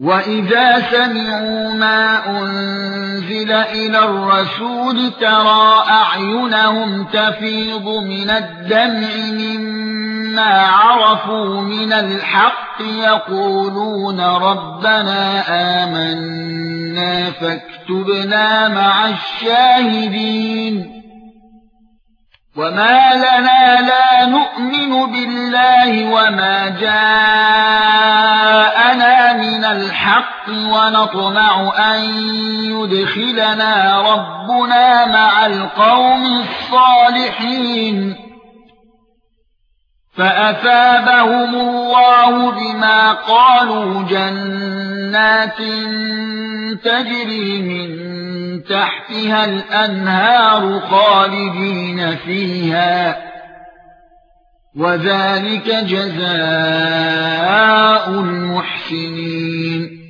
وَإِذَا سَمِعُوا مَا أُنْزِلَ إِلَى الرَّسُولِ تَرَى أَعْيُنَهُمْ تَفِيضُ مِنَ الدَّمْعِ مِمَّا عَرَفُوا مِنَ الْحَقِّ يَقُولُونَ رَبَّنَا آمَنَّا فَاكْتُبْنَا مَعَ الشَّاهِدِينَ وَمَا لَنَا لَا نُؤْمِنُ بِاللَّهِ وَمَا جَاءَنَا وَنَطْمَعُ أَن يُدْخِلَنَا رَبُّنَا مَعَ الْقَوْمِ الصَّالِحِينَ. فَأَثَابَهُمُ اللَّهُ بِمَا قَالُوا جَنَّاتٍ تَجْرِي مِن تحتها الأنهار خالدين فيها. وذلك جزاء المحسنين.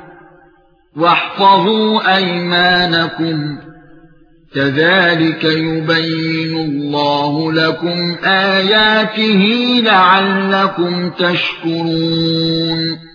واحفظوا أيمانكم. كذلك يبين الله لكم آياته لعلكم تشكرون.